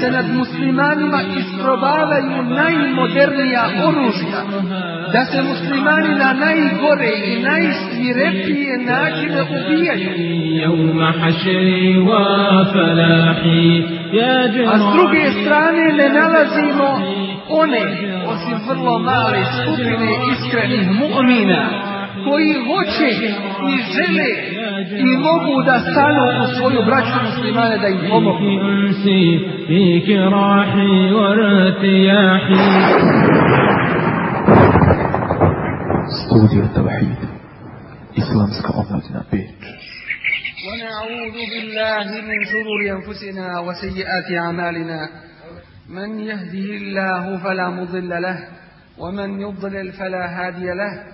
se nad muslimanima isprobavaju najmodernija oružja, da se muslimani na najgore i najsvirepije načine ubijaju. A s druge strane ne nalazimo one, osim vrlo male skupine iskrenih mu'mina, koji hoće i žele i mogu da stanu u svoju braću muslimane da im وارتياحي Studio Tauhid Islamska omladina Beč ونعوذ بالله من شرور أنفسنا وسيئات أعمالنا. من يهده الله فلا مضل له ومن يضلل فلا هادي له.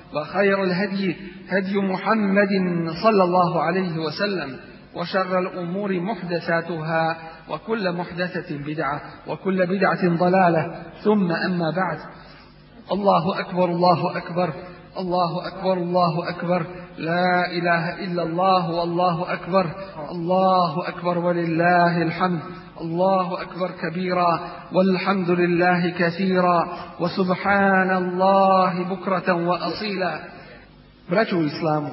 وخير الهدي هدي محمد صلى الله عليه وسلم وشر الأمور محدثاتها وكل محدثة بدعة وكل بدعة ضلالة ثم أما بعد. الله أكبر الله أكبر الله أكبر الله أكبر. لا إله إلا الله والله أكبر الله أكبر ولله الحمد الله أكبر كبيرا والحمد لله كثيرا وسبحان الله بكرة وأصيلا braću u islamu,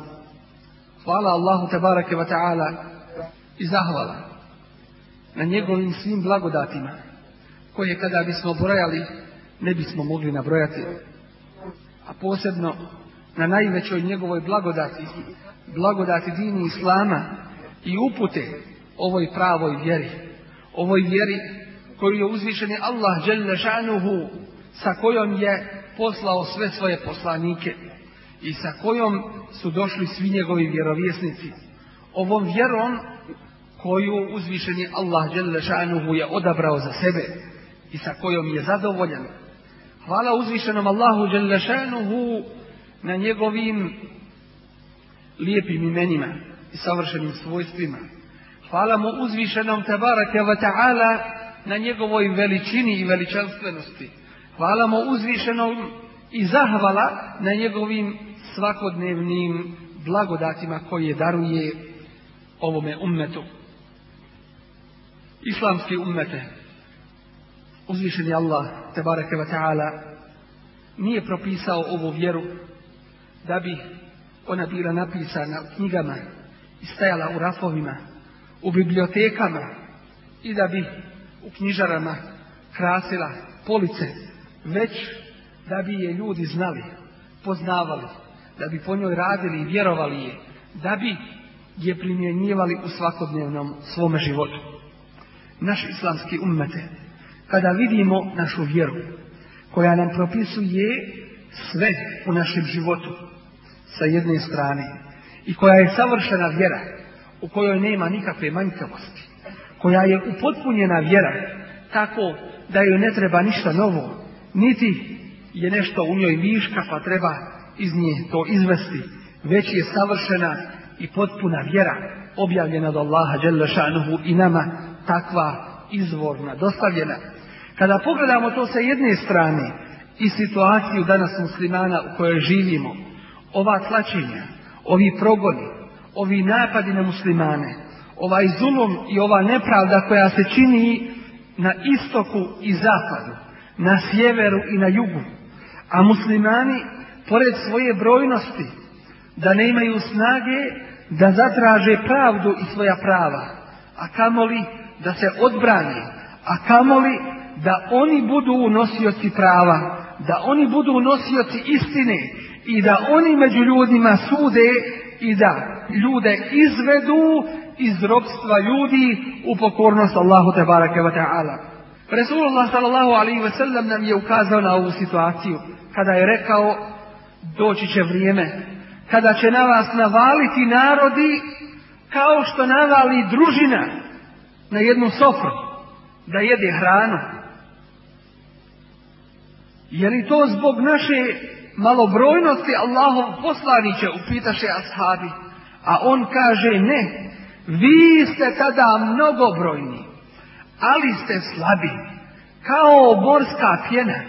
hvala Allahu tebareke wa ta'ala i zahvala na njegovim svim blagodatima, koje kada bismo brojali, ne bismo mogli nabrojati, a posebno na najvećoj njegovoj blagodati, blagodati dini Islama i upute ovoj pravoj vjeri, ovoj vjeri koju je uzvišeni Allah šanuhu sa kojom je poslao sve svoje poslanike i sa kojom su došli svi njegovi vjerovjesnici. Ovom vjerom koju uzvišeni Allah šanuhu je odabrao za sebe i sa kojom je zadovoljan. Hvala uzvišenom Allahu šanuhu na njegovim lijepim imenima i savršenim svojstvima. Hvala mu uzvišenom tabaraka wa ta'ala na njegovoj veličini i veličanstvenosti. Hvala mu uzvišenom i zahvala na njegovim svakodnevnim blagodatima koje daruje ovome ummetu. Islamski ummete, uzvišeni Allah, tabaraka wa ta'ala, nije propisao ovu vjeru da bi ona bila napisana u knjigama i stajala u rafovima, u bibliotekama i da bi u knjižarama krasila police, već da bi je ljudi znali, poznavali, da bi po njoj radili i vjerovali je, da bi je primjenjivali u svakodnevnom svome životu. Naš islamski ummete, kada vidimo našu vjeru, koja nam propisuje sve u našem životu, sa jedne strane, i koja je savršena vjera, u kojoj nema nikakve manjkavosti, koja je upotpunjena vjera, tako da joj ne treba ništa novo, niti je nešto u njoj viška pa treba iz nje to izvesti, već je savršena i potpuna vjera objavljena od Allaha dželle šanuhu i nama takva izvorna dostavljena. Kada pogledamo to sa jedne strane i situaciju danas muslimana u kojoj živimo, ova tlačenja, ovi progoni, ovi napadi na muslimane, ovaj zulum i ova nepravda koja se čini na istoku i zapadu, na sjeveru i na jugu, a muslimani, pored svoje brojnosti, da ne imaju snage da zatraže pravdu i svoja prava, a kamoli da se odbrani, a kamoli da oni budu nosioci prava, da oni budu nosioci istine i da oni među ljudima sude i da ljude izvedu iz robstva ljudi u pokornost Allahu te barake wa ta'ala. Resulullah sallallahu alaihi ve sellem nam je ukazao na ovu situaciju kada je rekao doći će vrijeme kada će na vas navaliti narodi kao što navali družina na jednu sofru da jede hranu. Je li to zbog naše malobrojnosti Allahov poslaniće, upitaše ashabi. A on kaže ne, vi ste tada mnogobrojni, ali ste slabi, kao morska pjena,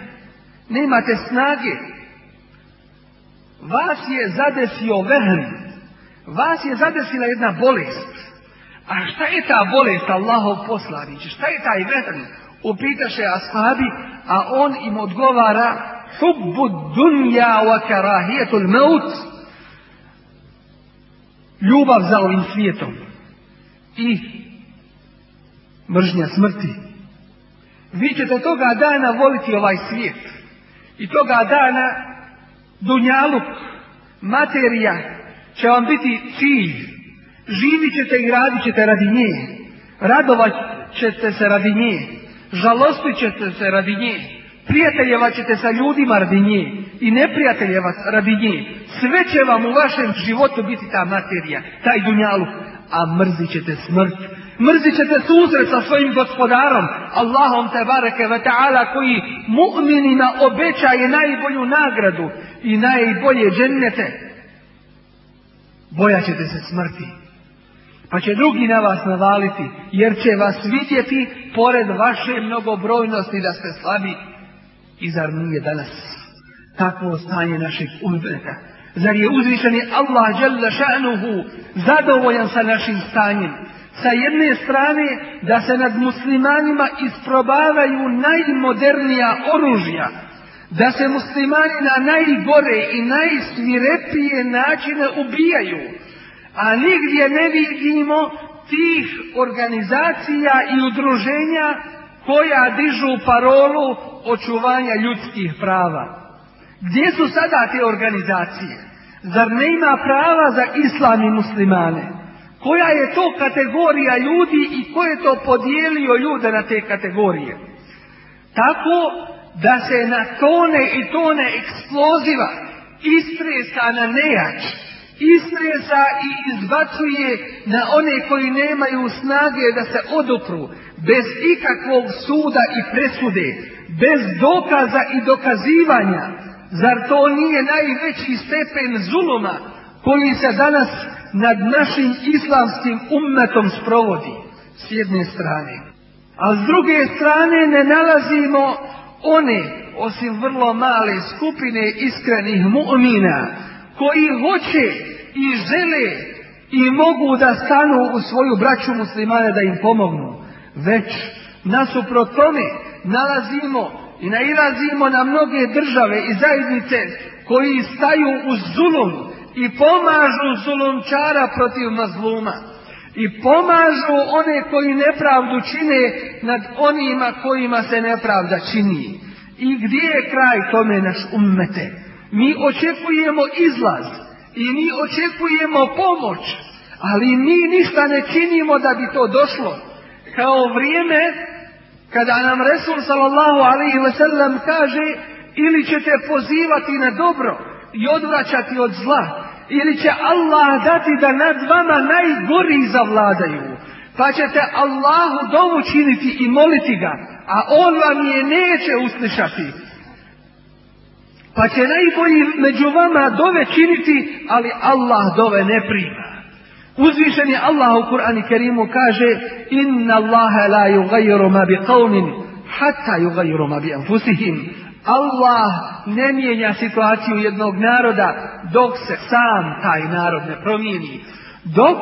nemate snage. Vas je zadesio vehn, vas je zadesila jedna bolest. A šta je ta bolest Allahov poslanić? Šta je taj vehn? Upitaše ashabi, a on im odgovara hubbu dunja wa karahijetul maut ljubav za ovim svijetom i mržnja smrti. Vi ćete toga dana voliti ovaj svijet i toga dana dunjaluk, materija će vam biti cilj. Živit ćete i radit ćete radi nje. Radovat ćete se radi nje. Žalostit ćete se radi nje. Prijateljeva ćete sa ljudima radi nje i neprijateljeva radi nje. Sve će vam u vašem životu biti ta materija, taj dunjaluk, a mrzit ćete smrt. Mrzit ćete susret sa svojim gospodarom, Allahom te bareke ve ta'ala, koji mu'minima obećaje najbolju nagradu i najbolje džennete. Bojat ćete se smrti. Pa će drugi na vas navaliti, jer će vas vidjeti pored vaše mnogobrojnosti da ste slabi. I zar nije danas takvo stanje našeg ummeta? Zar je uzvišeni Allah ša'nuhu zadovoljan sa našim stanjem? Sa jedne strane da se nad muslimanima isprobavaju najmodernija oružja, da se muslimani na najgore i najsvirepije načine ubijaju, a nigdje ne vidimo tih organizacija i udruženja koja dižu parolu očuvanja ljudskih prava. Gdje su sada te organizacije? Zar ne ima prava za islam i muslimane? Koja je to kategorija ljudi i ko je to podijelio ljude na te kategorije? Tako da se na tone i tone eksploziva istresa na nejač, istresa i izbacuje na one koji nemaju snage da se odupru, bez ikakvog suda i presude, bez dokaza i dokazivanja, Zar to nije najveći stepen zuluma koji se danas nad našim islamskim ummetom sprovodi s jedne strane. A s druge strane ne nalazimo one, osim vrlo male skupine iskrenih mu'mina, koji hoće i žele i mogu da stanu u svoju braću muslimane da im pomognu. Već nasuprot tome nalazimo i nailazimo na mnoge države i zajednice koji staju u zulum i pomažu zulumčara protiv mazluma i pomažu one koji nepravdu čine nad onima kojima se nepravda čini. I gdje je kraj tome naš ummete? Mi očekujemo izlaz i mi očekujemo pomoć, ali mi ništa ne činimo da bi to došlo. Kao vrijeme kada nam Resul sallallahu alaihi ve sellem kaže ili ćete pozivati na dobro i odvraćati od zla, ili će Allah dati da nad vama najgori zavladaju, pa ćete Allahu dovu činiti i moliti ga, a on vam je neće uslišati. Pa će najbolji među vama dove činiti, ali Allah dove ne prima. Uzvišeni Allah u Kur'ani Kerimu kaže Inna Allahe la yugayiru ma bi hatta yugayiru ma bi anfusihim. Allah ne mijenja situaciju jednog naroda dok se sam taj narod ne promijeni. Dok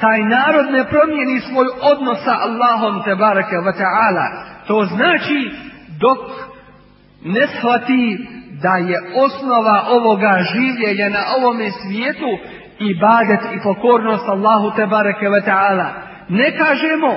taj narod ne promijeni svoj odnos sa Allahom te barake wa ta'ala. To znači dok ne shvati da je osnova ovoga življenja na ovome svijetu ibadet i pokornost Allahu te bareke ve ta'ala. Ne kažemo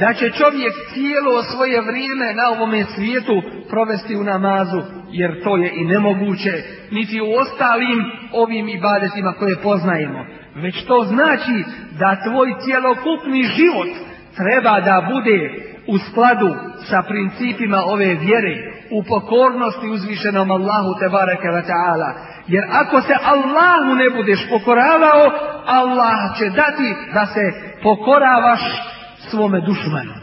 da će čovjek cijelo svoje vrijeme na ovome svijetu provesti u namazu, jer to je i nemoguće, niti u ostalim ovim ibadetima koje poznajemo. Već to znači da tvoj cjelokupni život treba da bude u skladu sa principima ove vjere, u pokornosti uzvišenom Allahu te bareke ve ta'ala. Jer ako se Allahu ne budeš pokoravao, Allah će dati da se pokoravaš svome dušmanu.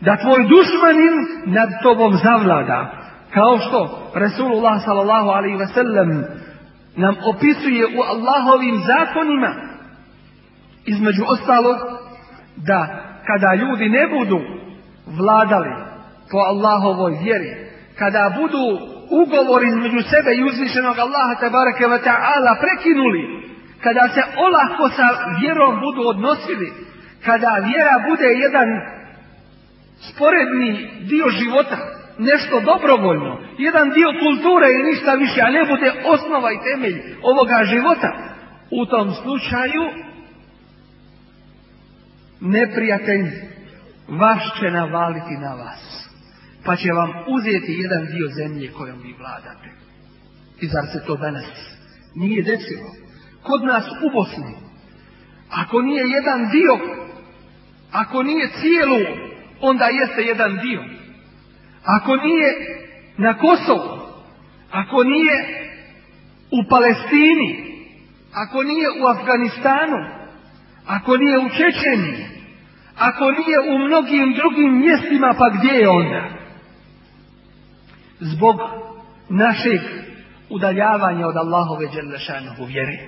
Da tvoj dušmanin nad tobom zavlada. Kao što Resulullah sallallahu alaihi ve sellem nam opisuje u Allahovim zakonima između ostalog da kada ljudi ne budu vladali po Allahovoj vjeri, kada budu ugovor između sebe i uzvišenog Allaha tabaraka wa ta'ala prekinuli, kada se olako sa vjerom budu odnosili, kada vjera bude jedan sporedni dio života, nešto dobrovoljno, jedan dio kulture i ništa više, a ne bude osnova i temelj ovoga života, u tom slučaju neprijatelj vaš će navaliti na vas. Pa će vam uzeti jedan dio zemlje kojom vi vladate. I zar se to danas nije desilo? Kod nas u Bosni, ako nije jedan dio, ako nije cijelu, onda jeste jedan dio. Ako nije na Kosovu, ako nije u Palestini, ako nije u Afganistanu, ako nije u Čečeniji, ako nije u mnogim drugim mjestima, pa gdje je onda? Zbog našeg udaljavanja od Allahove Đelešanovu vjeri.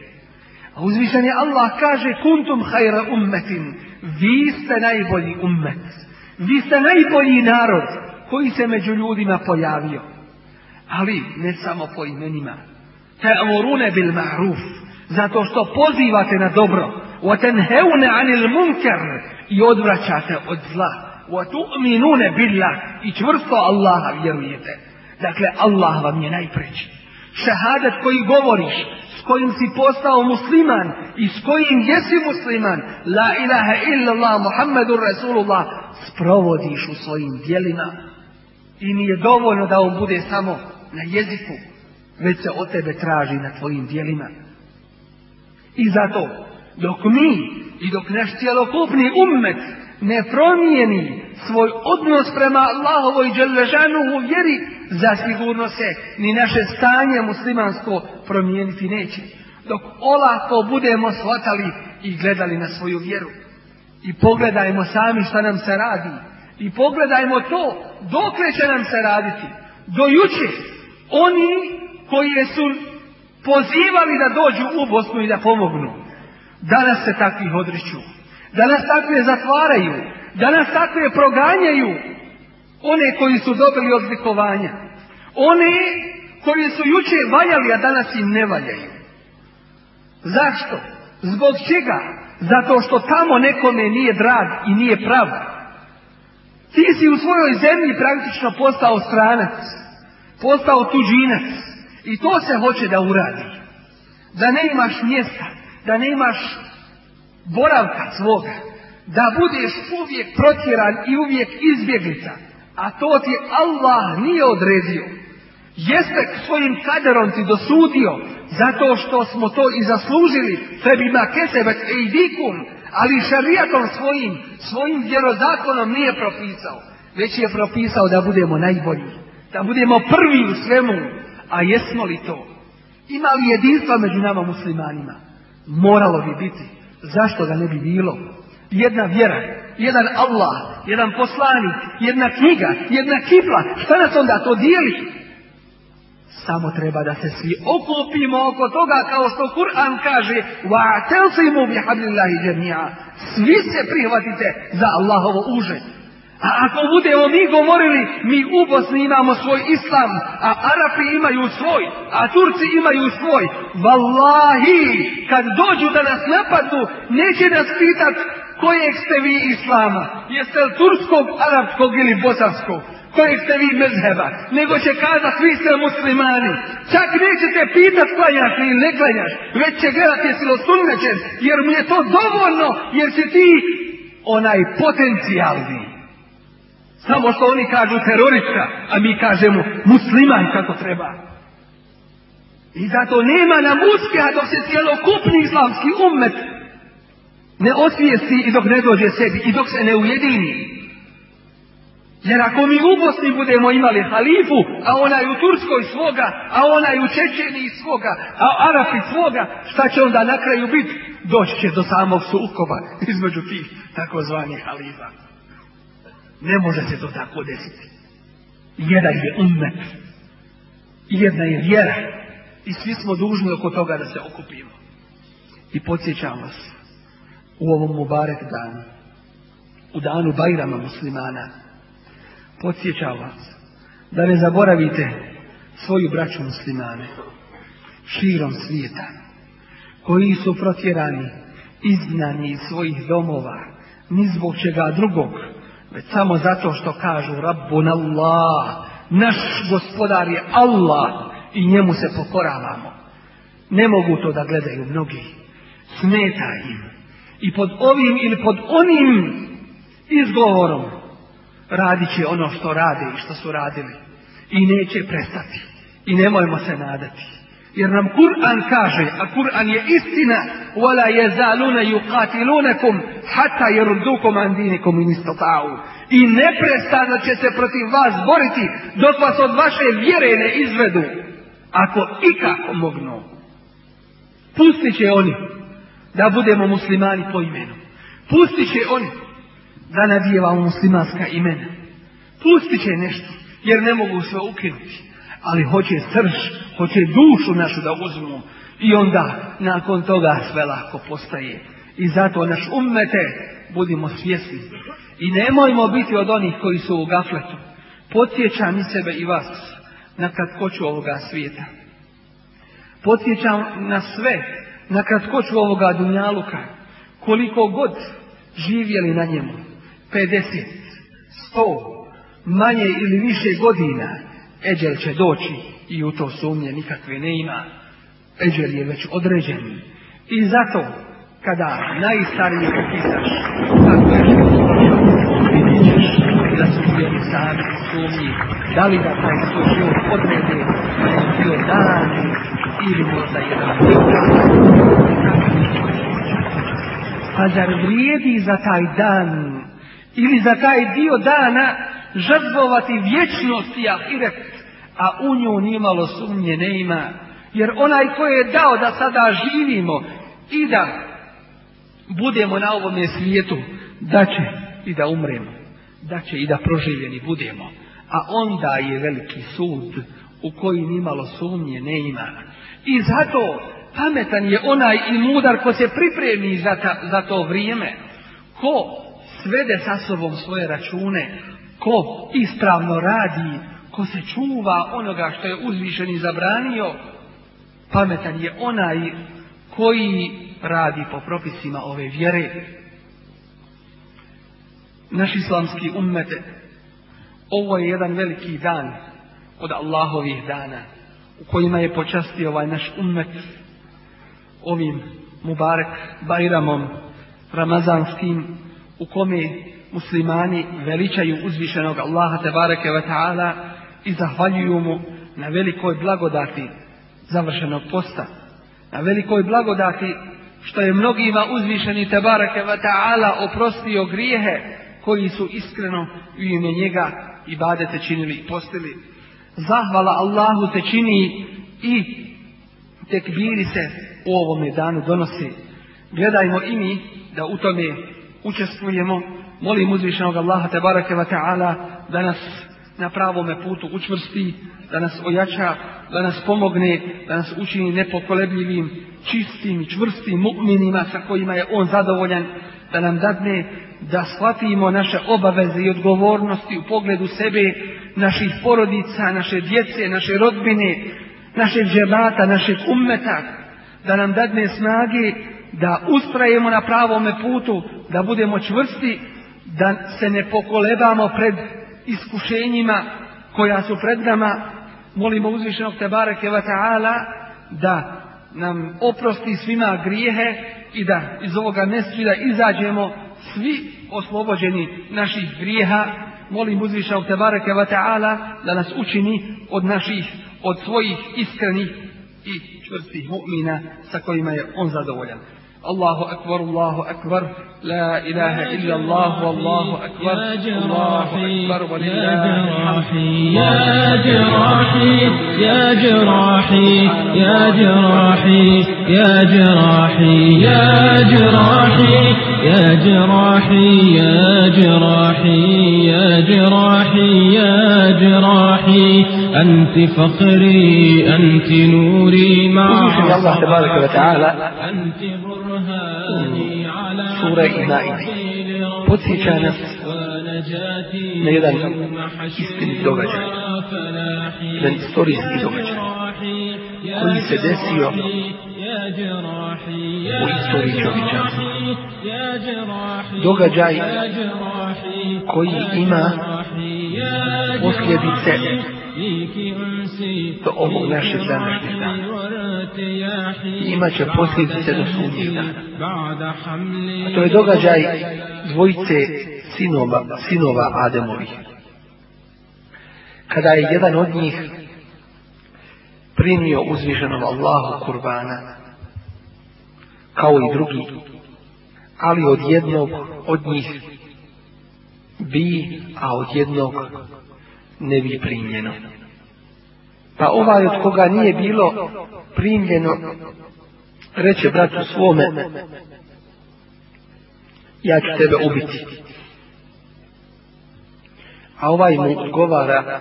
A uzvišen je Allah kaže kuntum hajra ummetin, vi ste najbolji ummet, vi ste najbolji narod koji se među ljudima pojavio. Ali ne samo po imenima. Ta'murune bil ma'ruf, zato što pozivate na dobro. وَتَنْهَوْنَ عَنِ الْمُنْكَرِ i odvraćate od zla. وَتُؤْمِنُونَ بِاللَّهِ i čvrsto Allaha vjerujete. Dakle, Allah vam je najpreći. Šehadat koji govoriš, s kojim si postao musliman i s kojim jesi musliman, la ilaha illallah Muhammedur Rasulullah, sprovodiš u svojim dijelima. I nije dovoljno da on bude samo na jeziku, već se od tebe traži na tvojim dijelima. I zato, dok mi i dok naš cjelokupni ummet ne promijeni svoj odnos prema Allahovoj u vjeri, zasigurno se ni naše stanje muslimansko promijeniti neće. Dok olako budemo shvatali i gledali na svoju vjeru. I pogledajmo sami šta nam se radi. I pogledajmo to dokle će nam se raditi. Do juče oni koji su pozivali da dođu u Bosnu i da pomognu. Danas se takvih odriču. Danas takve zatvaraju. Danas takve proganjaju. One koji su dobili odlikovanja. One koji su juče valjali, a danas im ne valjaju. Zašto? Zbog čega? Zato što tamo nekome nije drag i nije prav. Ti si u svojoj zemlji praktično postao stranac. Postao tuđinac. I to se hoće da uradi. Da ne imaš mjesta da nemaš boravka svoga, da budeš uvijek protjeran i uvijek izbjeglica, a to ti Allah nije odredio. Jeste svojim kaderom ti dosudio, zato što smo to i zaslužili, sebima kesebet ejdikum, ali šarijatom svojim, svojim vjerozakonom nije propisao, već je propisao da budemo najbolji, da budemo prvi u svemu, a jesmo li to? Ima li jedinstva među nama muslimanima? Moralo bi biti. Zašto ga ne bi bilo? Jedna vjera, jedan Allah, jedan poslanik, jedna knjiga, jedna kibla. Šta nas onda to dijeli? Samo treba da se svi okupimo oko toga kao što Kur'an kaže وَاَتَلْسِمُوا بِحَبْلِ اللَّهِ جَمِيعًا Svi se prihvatite za Allahovo uže. A ako budemo mi govorili, mi u Bosni imamo svoj islam, a Arapi imaju svoj, a Turci imaju svoj, vallahi, kad dođu da nas napadnu, neće nas pitat kojeg ste vi islama, jeste li turskog, arapskog ili bosanskog, kojeg ste vi mezheba, nego će kazat vi ste muslimani. Čak nećete pitat klanjaš ili ne klanjaš, već će gledat jesi jer mu je to dovoljno, jer si ti onaj potencijalni. Samo što oni kažu terorista, a mi kažemo musliman kako treba. I zato nema nam uspjeha dok se cijelokupni islamski ummet ne osvijesti i dok ne dođe sebi i dok se ne ujedini. Jer ako mi u Bosni budemo imali halifu, a onaj u Turskoj svoga, a onaj u Čečeniji svoga, a Arapi svoga, šta će onda na kraju biti? Doći će do samog sukoba između tih takozvanih halifa. Ne može se to tako desiti. Jedan je ummet. Jedna je vjera. I svi smo dužni oko toga da se okupimo. I podsjećam vas u ovom Mubarek danu, u danu Bajrama muslimana, podsjećam vas da ne zaboravite svoju braću muslimane širom svijeta koji su protjerani, izgnani iz svojih domova, ni zbog čega drugog, već samo zato što kažu Rabbun Allah, naš gospodar je Allah i njemu se pokoravamo. Ne mogu to da gledaju mnogi. Smeta im. I pod ovim ili pod onim izgovorom radit će ono što rade i što su radili. I neće prestati. I nemojmo se nadati. Jer nam Kur'an kaže, a Kur'an je istina, وَلَا يَزَالُونَ يُقَاتِلُونَكُمْ حَتَّى يَرُدُّكُمْ عَنْ دِينِكُمْ إِنِ اسْتَطَاعُوا I neprestano će se protiv vas boriti dok vas od vaše vjere ne izvedu. Ako ikako mognu. Pustit će oni da budemo muslimani po imenu. Pustit će oni da nadijevamo muslimanska imena. Pustit će nešto, jer ne mogu sve ukinuti. Ali hoće srž, hoće dušu našu da uzmu. I onda nakon toga sve lako postaje. I zato naš ummete budimo svjesni. I nemojmo biti od onih koji su u gafletu. Podsjećam i sebe i vas na kratkoću ovoga svijeta. Podsjećam na sve, na kratkoću ovoga dunjaluka. Koliko god živjeli na njemu. 50, 100, manje ili više godina. Eđel će doći i u to sumnje nikakve ne ima. Eđel je već određen. I zato kada najstariji popisaš kako je vidjet ćeš da su bili sami sumnji, da li da taj svoj život odrede da je bio dan ili možda jedan Pa zar vrijedi za taj dan ili za taj dio dana žrtvovati vječnost i ahiret, a u nju nimalo sumnje ne ima, jer onaj koji je dao da sada živimo i da budemo na ovome svijetu, da će i da umremo, da će i da proživljeni budemo. A onda je veliki sud u koji nimalo sumnje ne ima. I zato pametan je onaj i mudar ko se pripremi za, ta, za to vrijeme. Ko svede sa sobom svoje račune, ko ispravno radi, ko se čuva onoga što je uzvišen i zabranio, pametan je onaj koji radi po propisima ove vjere. Naš islamski ummete, ovo je jedan veliki dan od Allahovih dana u kojima je počastio ovaj naš ummet ovim Mubarek Bajramom Ramazanskim u kome muslimani veličaju uzvišenog Allaha tebareke ve ta'ala i zahvaljuju mu na velikoj blagodati završenog posta, na velikoj blagodati što je mnogima uzvišeni tebareke ve ta'ala oprostio grijehe koji su iskreno u ime njega i badete činili i postili. Zahvala Allahu se čini i tekbiri se u ovome danu donosi. Gledajmo i mi da u tome učestvujemo. Molim uzvišenog Allaha tebareke wa ta'ala da nas na pravome putu učvrsti, da nas ojača, da nas pomogne, da nas učini nepokolebljivim, čistim čvrstim mu'minima sa kojima je On zadovoljan, da nam dadne da shvatimo naše obaveze i odgovornosti u pogledu sebe, naših porodica, naše djece, naše rodbine, našeg džemata, našeg ummeta, da nam dadne snage da ustrajemo na pravome putu, da budemo čvrsti, da se ne pokolebamo pred iskušenjima koja su pred nama. Molimo uzvišenog Tebareke wa ta'ala da nam oprosti svima grijehe i da iz ovoga nesvida izađemo svi oslobođeni naših grijeha. Molim uzvišenog Tebareke wa ta'ala da nas učini od naših, od svojih iskrenih i čvrstih mu'mina sa kojima je on zadovoljan. الله أكبر الله أكبر. لا إله إلا الله والله أكبر. يا الله جراحي أكبر يا ولله جراحي الحمد يا جراحي يا جراحي يا جراحي يا جراحي يا جراحي يا جراحي يا جراحي يا جراحي. أنت فخري أنت نوري مع الله تبارك وتعالى. أنت برهاني على قدسي كان ميدان استني دوغج لن تستوري استني دوغج كل سداسي ويستوري جوغج دوغج جاي. كوي إما وفي يدي سادس do ovog našeg današnjeg dana. Imaće posljedice do sudnjeg dana. A to je događaj dvojice sinova, sinova Ademovih. Kada je jedan od njih primio uzvišenom Allahu kurbana, kao i drugi, ali od jednog od njih bi, a od jednog ne bi primljeno. Pa ovaj od koga nije bilo primljeno, reče bratu svome, ja ću tebe ubiti. A ovaj mu odgovara,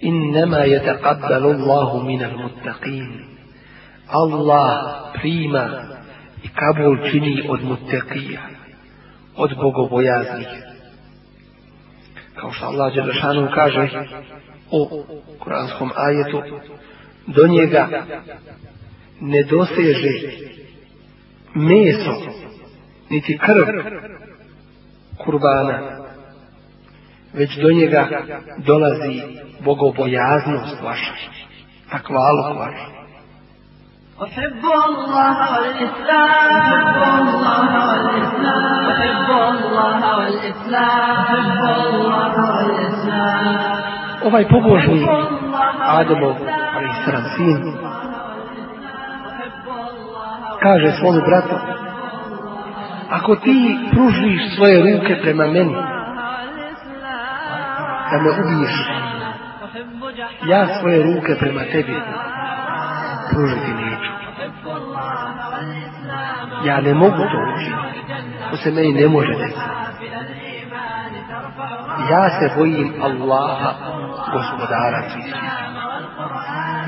innama je taqabbalu Allahu minal muttaqin. Allah prima i kabul čini od muttaqija, od bogobojaznih Kao što Allah Đelešanu kaže u kuranskom ajetu, do njega ne doseže meso, niti krv kurbana, već do njega dolazi bogobojaznost vaša, takvaluk vaša. أحب الله والإسلام أحب الله والإسلام أحب الله والإسلام أحب الله والإسلام Ovaj pobožni Ademov, ali sram kaže svome bratu, ako ti pružiš svoje ruke prema meni, da me ubiješ, ja svoje ruke prema tebi pružiti neću. Ja ne mogu to učiniti. To se meni ne može desiti. Ja se bojim Allaha, gospodara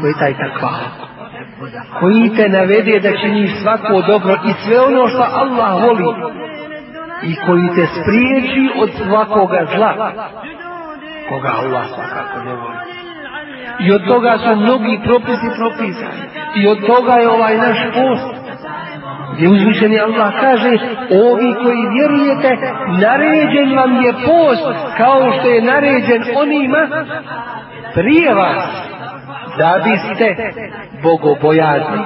je taj. Koji te navede da činiš svako dobro i sve ono što Allah voli. I koji te spriječi od svakoga zla. Koga Allah svakako ne voli. I od toga su mnogi propisi propisani. I od toga je ovaj naš post. Gdje uzvišeni Allah kaže, ovi koji vjerujete, naređen vam je post kao što je naređen onima prije vas, da biste bogobojazni.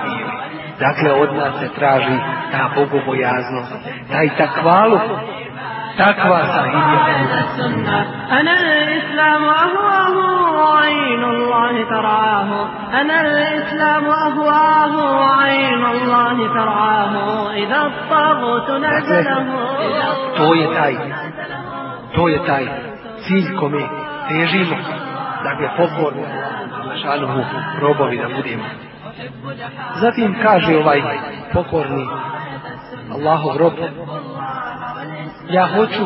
Dakle, od nas se traži ta bogobojaznost, taj takvalu, takva sahidja. أنا الإسلام أهواه وعين الله ترعاه أنا الإسلام أهواه وعين الله ترعاه إذا الطاغوت نزله To je taj, to je taj cilj kome težimo, dakle pokorni, šanuhu robovi da budemo. Zatim kaže ovaj pokorni Allahov rob, ja hoću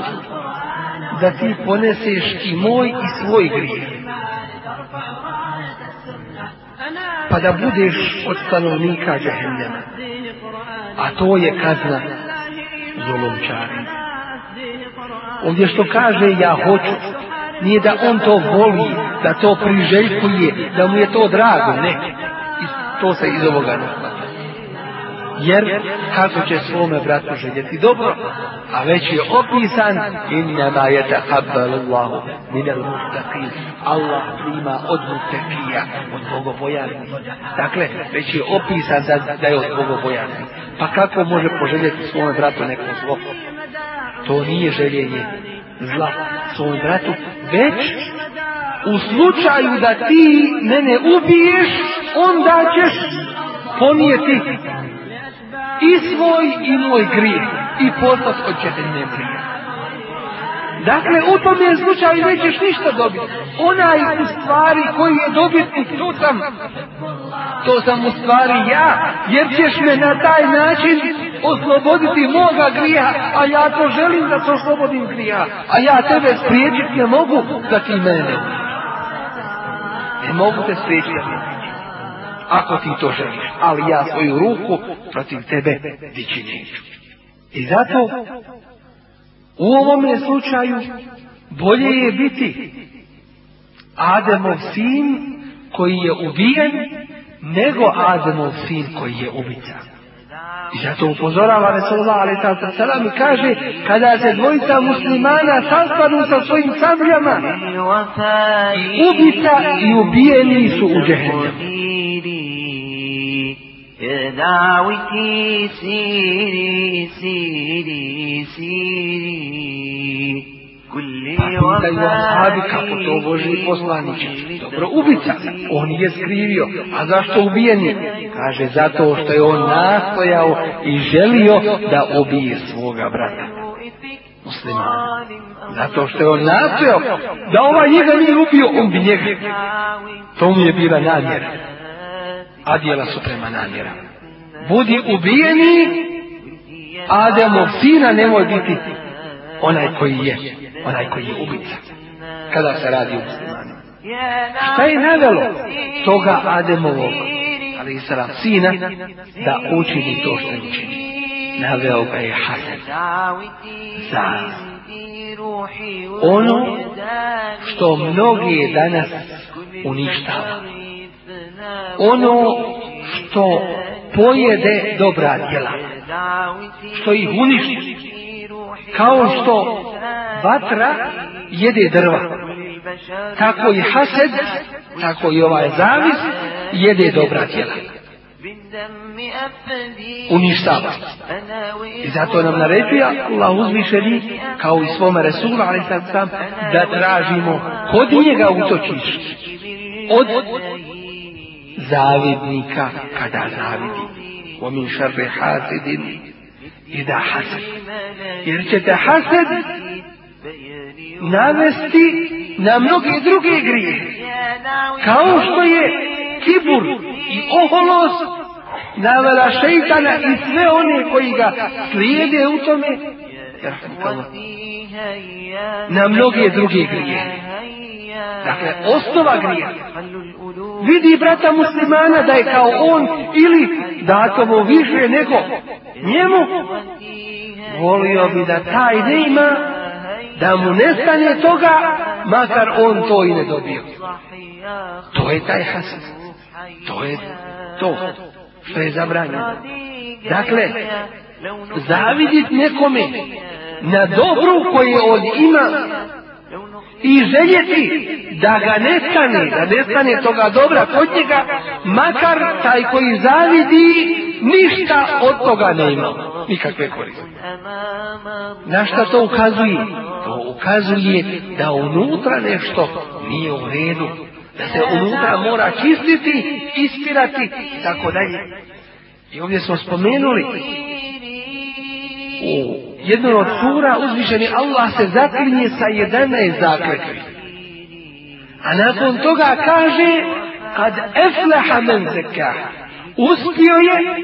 da ti poneseš i moj i svoj grijeh, pa da budeš od stanovnika džehennema. A to je kazna zulumčari. Ovdje što kaže ja hoću, nije da on to voli, da to priželjkuje, da mu je to drago, ne. To se iz ovoga shvata. Jer kako će svome bratu željeti dobro, a već je opisan innama je taqabbalu Allahu minal muttaqin. Allah prima od muttaqija, od bogobojaznih. Dakle, već je opisan da, da je od bogobojaznih. Pa kako može poželjeti svome bratu neko zlo? To nije željenje zla svom bratu, već u slučaju da ti mene ubiješ, onda ćeš ponijeti i svoj i moj grijeh i postat od džehennem grija. Dakle, u tom je slučaju nećeš ništa dobiti. Onaj u stvari koji je dobitnik, to sam, to sam u stvari ja, jer ćeš me na taj način osloboditi moga grija, a ja to želim da se oslobodim grija, a ja tebe spriječiti ne mogu da ti mene ne mogu te spriječiti ako ti to želiš, ali ja svoju ruku protiv tebe dići neću. I zato u ovome slučaju bolje je biti Ademov sin koji je ubijen nego Ademov sin koji je ubica. I zato upozorava Resulullah ali salam i kaže kada se dvojica muslimana sastanu sa svojim sabljama i ubica i ubijeni su u džehennemu. دعوتي سيري سيري سيري كل Pitaju ashabi kako to Boži poslaniće. Dobro, ubica. On je skrivio. A zašto ubijen je? Kaže, zato što je on nastojao i želio da ubije svoga brata. Muslimana. Zato što je on nastojao da ovaj njega nije ubio, on bi njega. To mu je bila namjera. A dijela su prema namjera. Budi ubijeni, Ademov sina nemoj biti onaj koji je, onaj koji je ubica. Kada se radi o muslimanima. Šta je navelo toga Ademovog, ali i sina, da učini to što je učini? Naveo ga je Hasan. Za ono što mnogi danas uništava. Ono što pojede dobra djela. Što ih uništi. Kao što vatra jede drva. Tako i hased, tako i ovaj zavis jede dobra djela. Uništava. I zato nam naređuje Allah uzvišeni kao i svome Resulu, ali sad sam, da tražimo kod njega utočiš. Od zavidnika kada zavidi. Min šarbe hasidin i da hased. Jer ćete hased navesti na mnoge druge grije. Kao što je kibur i oholost navela šeitana i sve one koji ga slijede u tome na mnoge druge grije. Dakle, osnova grija. Vidi brata muslimana da je kao on ili datovo više nego njemu, volio bi da taj ne ima, da mu nestane toga, makar on to i ne dobio. To je taj hasad. To je to što je zabranjeno. Dakle, zavidit nekome na dobru koje on ima i željeti da ga nestane, da nestane toga dobra kod njega, makar taj koji zavidi ništa od toga ne ima, nikakve koriste. Na šta to ukazuje? To ukazuje da unutra nešto nije u redu, da se unutra mora čistiti, ispirati i tako dalje. I ovdje smo spomenuli u jednoj od sura uzvišeni Allah se zaklinje sa 11 zakletvi. A nakon toga kaže kad efleha men. Uspio je,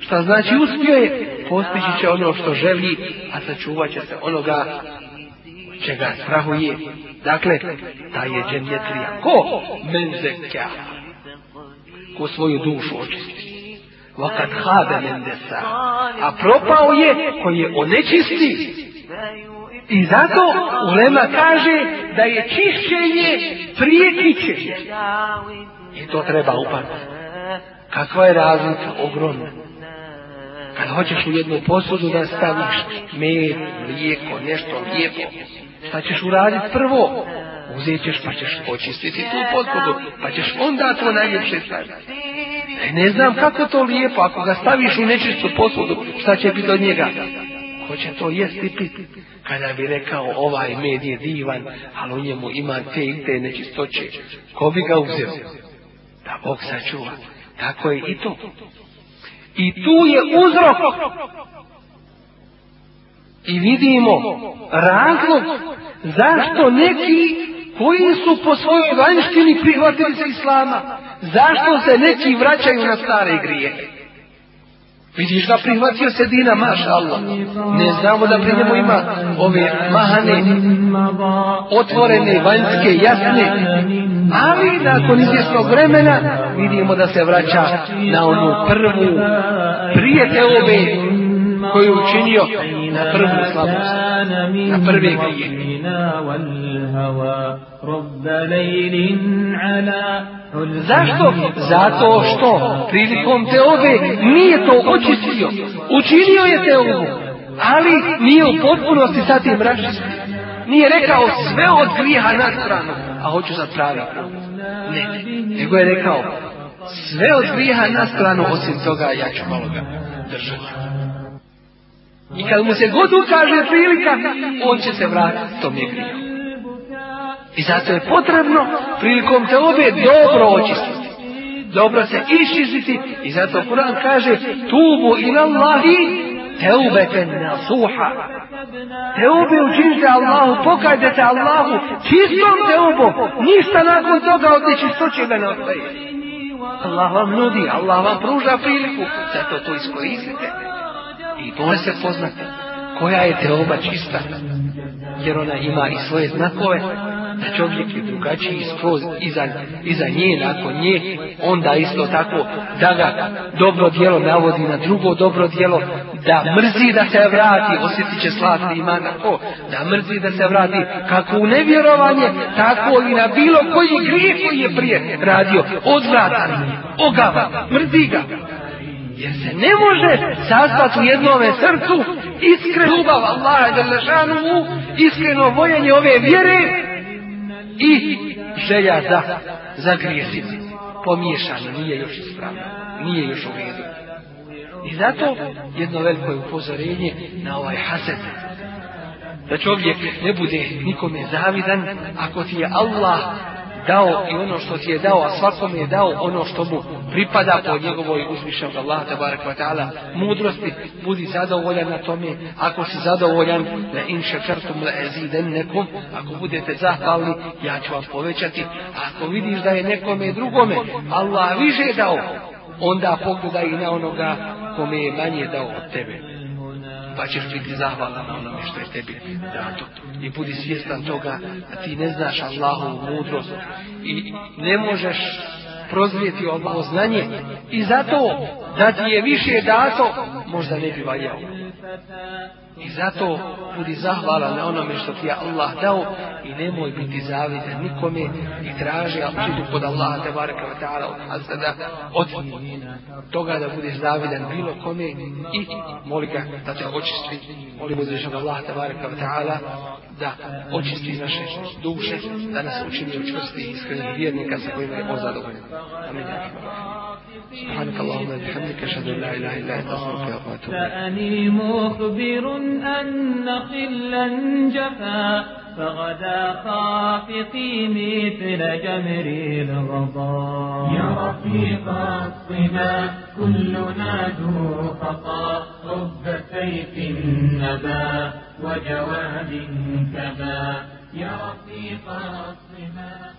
šta znači uspio je, postići će ono što želi, a sačuvat će se onoga čega strahuje. Dakle, taj je. Ko? Men. Ko svoju dušu očisti. Vakad habe men desa. A propao je koji je onečisti. I zato Ulema kaže da je čišćenje prije kićenja. I to treba upamati. Kakva je razlika ogromna. Kad hoćeš u jednu posudu da staviš med, mlijeko, nešto lijepo, šta ćeš uraditi prvo? Uzet ćeš pa ćeš očistiti tu posudu, pa ćeš onda to najljepše staviti. E, ne znam kako to lijepo, ako ga staviš u nečistu posudu, šta će biti od njega? Ko će to jesti piti? Kada bi rekao ovaj med je divan, ali u njemu ima te i te nečistoće, ko bi ga uzeo? Da Bog sačuva. Tako je i to. I tu je uzrok. I vidimo razlog zašto neki koji su po svojoj vanjštini prihvatili islama, zašto se neki vraćaju na stare grije. Vidiš ga prihvatio se dina, maša Allah. Ne znamo da pri njemu ima ove mahane, otvorene, vanjske, jasne. Ali nakon izvjesnog vremena vidimo da se vraća na onu prvu prije ove koju je učinio na prvu slabost, na prve grije. Zašto? Zato što prilikom te ove nije to očistio. Učinio je te ovu, ali nije u potpunosti sa tim raščistio. Nije rekao sve od grijeha na stranu, a hoću za pravi Ne, nego je rekao sve od grijeha na stranu, osim toga ja ću malo ga držati. I kad mu se god ukaže prilika, on će se vratiti tom je grijehu. I zato je potrebno prilikom te obe dobro očistiti. Dobro se iščistiti i zato Kur'an kaže tubu ila Allahi teubeten nasuha. Teube učinite Allahu, pokajte Allahu čistom teubom. Ništa nakon toga od nečistoće ne ostaje. Allah vam nudi, Allah vam pruža priliku, zato to iskoristite. I to se poznate. Koja je teoba čista, jer ona ima i svoje znakove, da čovjek je drugačiji skroz iza, iza nje, nakon nje, onda isto tako da ga dobro djelo navodi na drugo dobro djelo, da mrzi da se vrati, osjetit će slatni iman na to, da mrzi da se vrati kako u nevjerovanje, tako i na bilo koji grijeh koji je prije radio, odvratan, ogavan, mrzi ga. Jer se ne može sastati u jednome srcu iskreno ljubav Allaha Đalešanu, iskreno vojenje ove vjere i želja za, za grijesima. Pomiješano, nije još ispravno, nije još u redu. I zato jedno veliko je upozorenje na ovaj hased. Da čovjek ne bude nikome zavidan ako ti je Allah dao i ono što ti je dao, a svakome je dao ono što mu pripada po njegovoj uzvišenog Allah tabarak wa ta'ala. Mudrosti, budi zadovoljan na tome, ako si zadovoljan la in šekartum la nekom, ako budete zahvalni, ja ću vam povećati, ako vidiš da je nekome drugome Allah više dao, onda pogledaj i na onoga kome je manje dao od tebe pa ćeš biti zahvalan na onome što je tebi dato. I budi svjestan toga da ti ne znaš Allahovu mudrost i ne možeš prozrijeti Allahovo znanje i zato da ti je više dato možda ne bi valjao. I zato budi zahvalan na onome što ti je Allah dao i nemoj biti zavidan nikome i traži ačidu kod Allaha te baraka wa ta'ala od od toga da budeš zavidan bilo kome i moli ga da te očisti. Moli uzvišnog Allaha te baraka wa ta'ala da očisti naše duše, da nas učini učvrsti i iskrenih vjernika sa kojima je on zadovoljan. Amin. سبحانك اللهم وبحمدك اشهد ان لا اله الا انت استغفرك واتوب اليك أن خلا جفا فغدا خافقي مثل جمر الغضا يا رفيق الصبا كلنا ذو خطا رب سيف نبا وجواد كبا. يا رفيق الصبا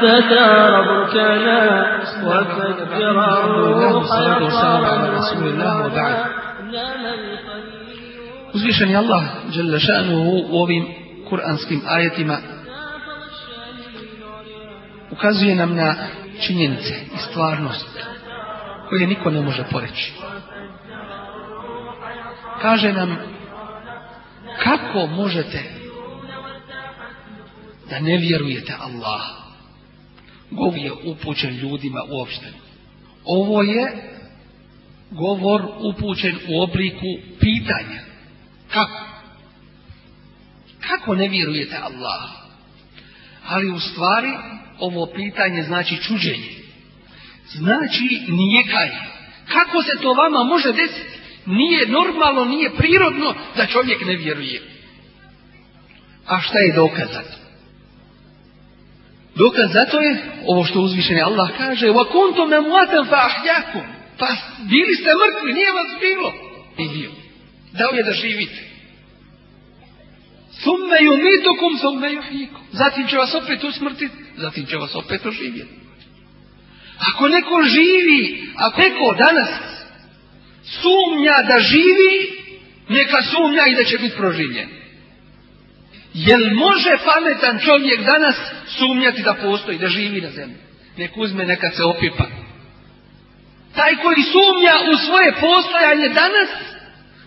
القلب احتسى بركانا وفجره والسلام على رسول الله وبعد Uzvišen je Allah šanu u ovim kuranskim ajetima ukazuje nam na činjenice i stvarnost koje niko ne može poreći. Kaže nam kako možete da ne vjerujete Allah. Govor je upućen ljudima uopšte. Ovo je govor upućen u obliku pitanja. Kako? Kako ne vjerujete Allah? Ali u stvari ovo pitanje znači čuđenje. Znači nijekanje. Kako se to vama može desiti? Nije normalno, nije prirodno da čovjek ne vjeruje. A šta je dokaz za to? Dokaz za to je ovo što uzvišeni Allah kaže amwatan fa ahyakum. Pa bili ste mrtvi, nije vas bilo. I bio. Dao je da živite. Thumme yumitukum thumme yuhyikum. Zatim će vas opet usmrtiti, zatim će vas opet oživjeti. Ako neko živi, ako neko danas sumnja da živi, neka sumnja i da će biti proživljen. Jel može pametan čovjek danas sumnjati da postoji, da živi na zemlji? Nek uzme, neka se opipa. Taj koji sumnja u svoje postojanje danas,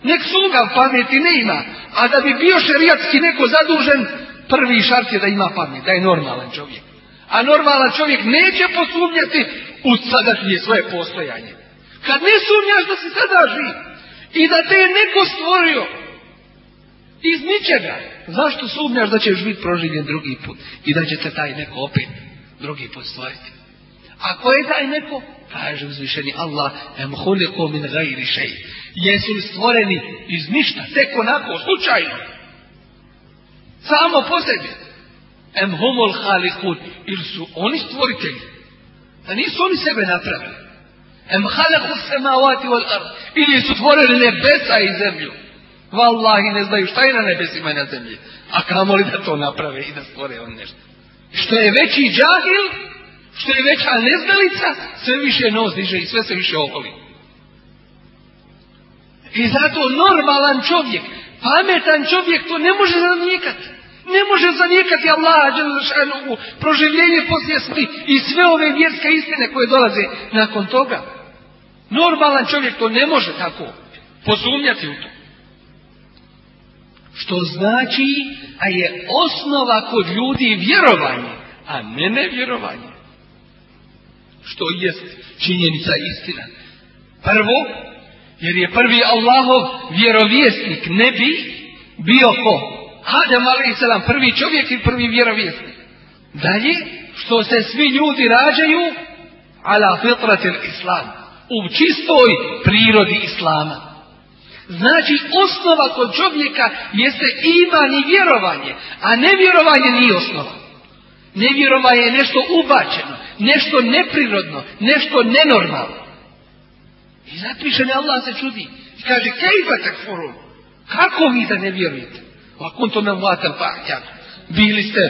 nek sumnja pameti ne ima. A da bi bio šerijatski neko zadužen, prvi šart je da ima pamet, da je normalan čovjek. A normalan čovjek neće posumnjati u sadašnje svoje postojanje. Kad ne sumnjaš da si sada živ i da te je neko stvorio iz ničega, zašto sumnjaš da ćeš biti proživljen drugi put i da će te taj neko opet drugi put stvoriti? Ako je taj neko, kaže uzvišeni Allah, em huliku min gajri šej. Jesu li stvoreni iz ništa, tek onako, slučajno. Samo po sebi. Em humul halikun. Ili su oni stvoritelji. Da nisu oni sebe napravili. Em halaku samavati wal ard. Ili su stvorili nebesa i zemlju. Wallahi ne znaju šta je na nebesima i na zemlji. A kamoli da to naprave i da stvore oni nešto. Što je veći džahil, što je veća neznalica, sve više nos diže i sve se više oholi. I zato normalan čovjek, pametan čovjek to ne može zanijekati. Ne može zanijekati Allah u proživljenje poslije smrti i sve ove vjerske istine koje dolaze nakon toga. Normalan čovjek to ne može tako posumnjati u to. Što znači, a je osnova kod ljudi vjerovanje, a ne nevjerovanje. Što jest činjenica istina. Prvo, jer je prvi Allahov vjerovjesnik ne bi bio ko? Adem a.s. prvi čovjek i prvi vjerovjesnik. Dalje, što se svi ljudi rađaju ala fitratil islam. U čistoj prirodi islama. Znači, osnova kod čovjeka jeste iman i vjerovanje, a nevjerovanje nije osnova. Nevjerovanje je nešto ubačeno, nešto neprirodno, nešto nenormalno. I zapiše Allah se čudi. I kaže, kejfa takfurun? Kako vi da ne vjerujete? A kunto me mlatan fahjaku. Bili ste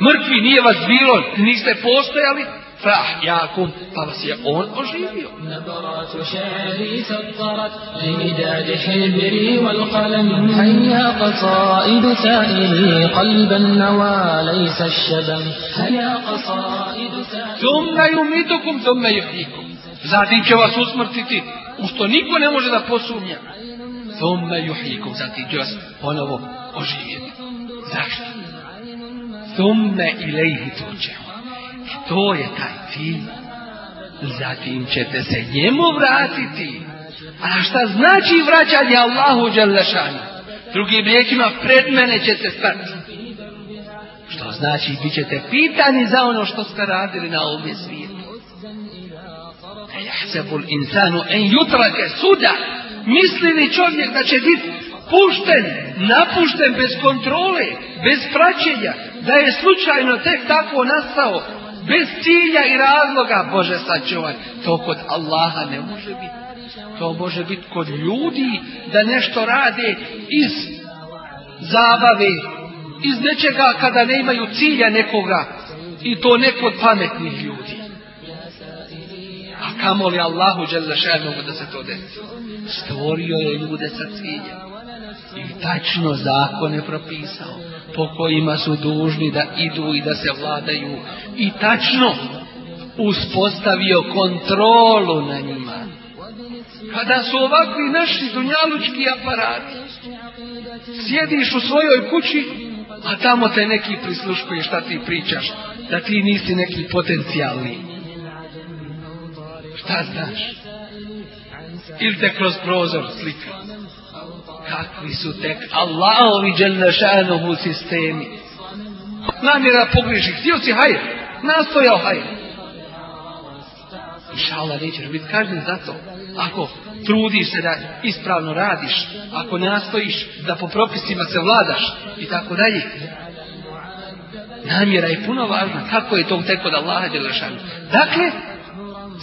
mrtvi, nije vas bilo, niste postojali, فأحياكم pa vas je on oživio. نبرات شعري سطرت لمداد حبري والقلم هيا قصائد سائلي قلب النوى ليس الشبم هيا قصائد سائلي ثم يميتكم ثم يحييكم Zatim će vas usmrtiti, u što niko ne može da posumnja. Thumme yuhyikum, zatim će vas ponovo oživjeti. Zašto? Thumme ilaihi turđehu. To je taj cilj. Zatim ćete se njemu vratiti. A šta znači vraćanje Allahu Đalešanu? Drugim riječima, pred mene ćete stati. Što znači, bit ćete pitani za ono što ste radili na ovom svijetu. Jahsebul insanu en jutrake suda. Misli li čovjek da će biti pušten, napušten bez kontrole, bez praćenja, da je slučajno tek tako nastao, bez cilja i razloga, Bože sačuvaj, to kod Allaha ne može biti. To može biti kod ljudi da nešto rade iz zabave, iz nečega kada ne imaju cilja nekoga i to neko od pametnih ljudi. A kamo li Allahu da se to desi? Stvorio je ljude sa ciljem i tačno zakone propisao po kojima su dužni da idu i da se vladaju i tačno uspostavio kontrolu na njima. Kada su ovakvi naši dunjalučki aparati, sjediš u svojoj kući, a tamo te neki prisluškuje šta ti pričaš, da ti nisi neki potencijalni. Šta znaš? Ili te kroz prozor slika kakvi su tek Allahovi dželnašanuhu sistemi. Namjera pogriješi, htio si hajr, nastojao hajr. Inša nećeš biti kažnjen za to. Ako trudiš se da ispravno radiš, ako nastojiš da po propisima se vladaš i tako dalje. Namjera je puno važna. Kako je to tek od Allaha Đelešanu? Dakle,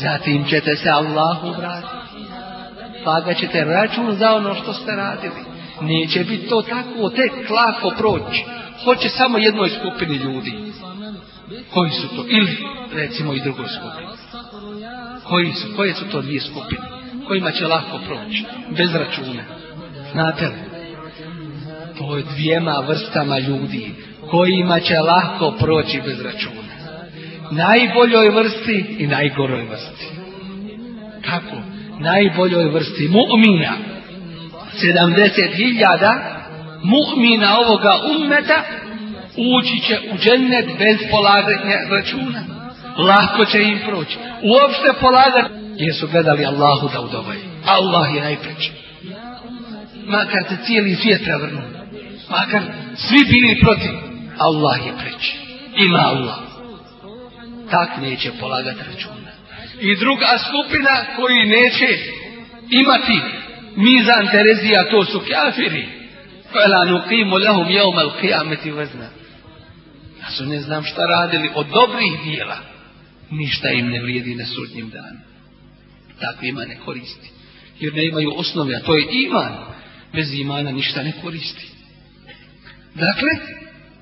zatim ćete se Allahu vratiti. Pagat ćete račun za ono što ste radili. Neće biti to tako tek lako proći. Hoće samo jednoj skupini ljudi. Koji su to? Ili recimo i drugoj skupini. Koji su? Koje su to dvije skupine? Kojima će lako proći? Bez računa. Znate li? To je dvijema vrstama ljudi kojima će lako proći bez računa. Najboljoj vrsti i najgoroj vrsti. Kako? Najboljoj vrsti mu'mina. 70.000 mu'mina ovoga ummeta ući će u džennet bez polaganja računa. Lako će im proći. Uopšte polagati jer su gledali Allahu da udobaju. Allah je najpreći. Makar se cijeli svijet prevrnu. Makar svi bili protiv. Allah je preći. Ima Allah. Tak neće polagati računa. I druga skupina koji neće imati mizan Terezija, to su kafiri. Fela nuqimu lahum jevma al-qiyameti vezna. Ja su ne znam šta radili od dobrih dijela. Ništa im ne vrijedi na sudnjim danu. Takvima ne koristi. Jer ne imaju osnove, a to je iman. Bez imana ništa ne koristi. Dakle,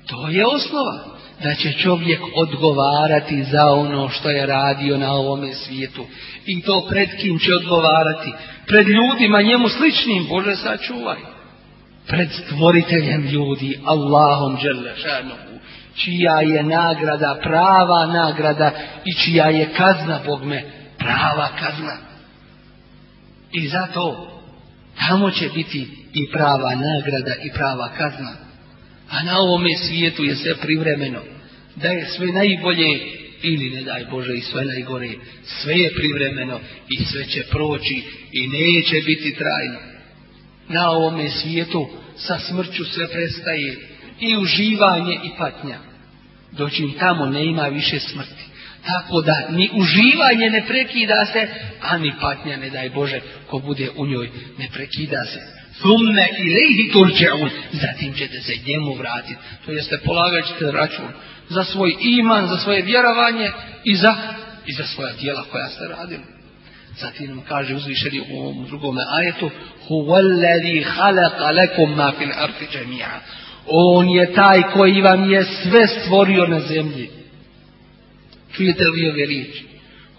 to je osnova. Da će čovjek odgovarati za ono što je radio na ovome svijetu. I to pred kim će odgovarati? Pred ljudima njemu sličnim, Bože sačuvaj. Pred stvoriteljem ljudi, Allahom Đelešanuhu, čija je nagrada prava nagrada i čija je kazna, Bog me, prava kazna. I zato tamo će biti i prava nagrada i prava kazna. A na ovome svijetu je sve privremeno. Da je sve najbolje ili ne daj Bože i sve najgore. Sve je privremeno i sve će proći i neće biti trajno. Na ovome svijetu sa smrću sve prestaje i uživanje i patnja. Doćim tamo ne ima više smrti. Tako da ni uživanje ne prekida se, a ni patnja, ne daj Bože, ko bude u njoj, ne prekida se. Thumme ilaihi turđeun. Zatim ćete se njemu vratiti. To jeste polagat ćete račun za svoj iman, za svoje vjerovanje i za, i za svoja djela koja ste radili. Zatim nam kaže uzvišeni u ovom drugom ajetu Huvalladhi khalaqa lakum ma fil ardi jami'a. On je taj koji vam je sve stvorio na zemlji. Čujete li ove riječi?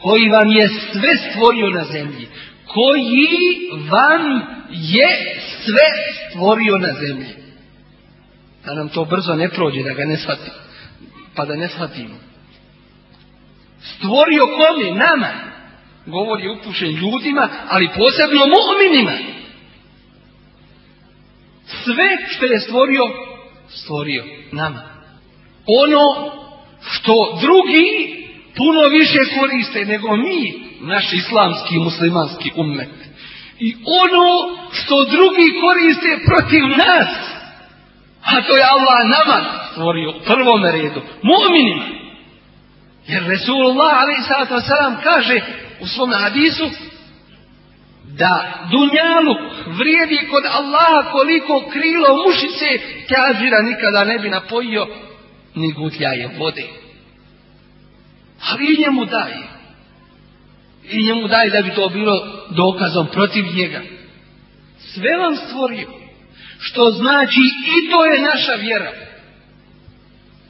Koji vam je sve stvorio na zemlji. Koji vam je sve stvorio na zemlji. Da nam to brzo ne prođe, da ga ne shvatimo. Pa da ne shvatimo. Stvorio kome? Nama. Govori upušen ljudima, ali posebno mu'minima. Sve što je stvorio, stvorio nama. Ono što drugi puno više koriste nego mi, naš islamski i muslimanski ummet. I ono što drugi koriste protiv nas, a to je Allah nama stvorio u prvom redu, mu'minima. Jer Resulullah a.s. kaže u svom hadisu da dunjaluk vrijedi kod Allaha koliko krilo mušice kazira nikada ne bi napojio ni gutljaje vode. Ali i njemu daje. I njemu daje da bi to bilo dokazom protiv njega. Sve vam stvorio. Što znači i to je naša vjera.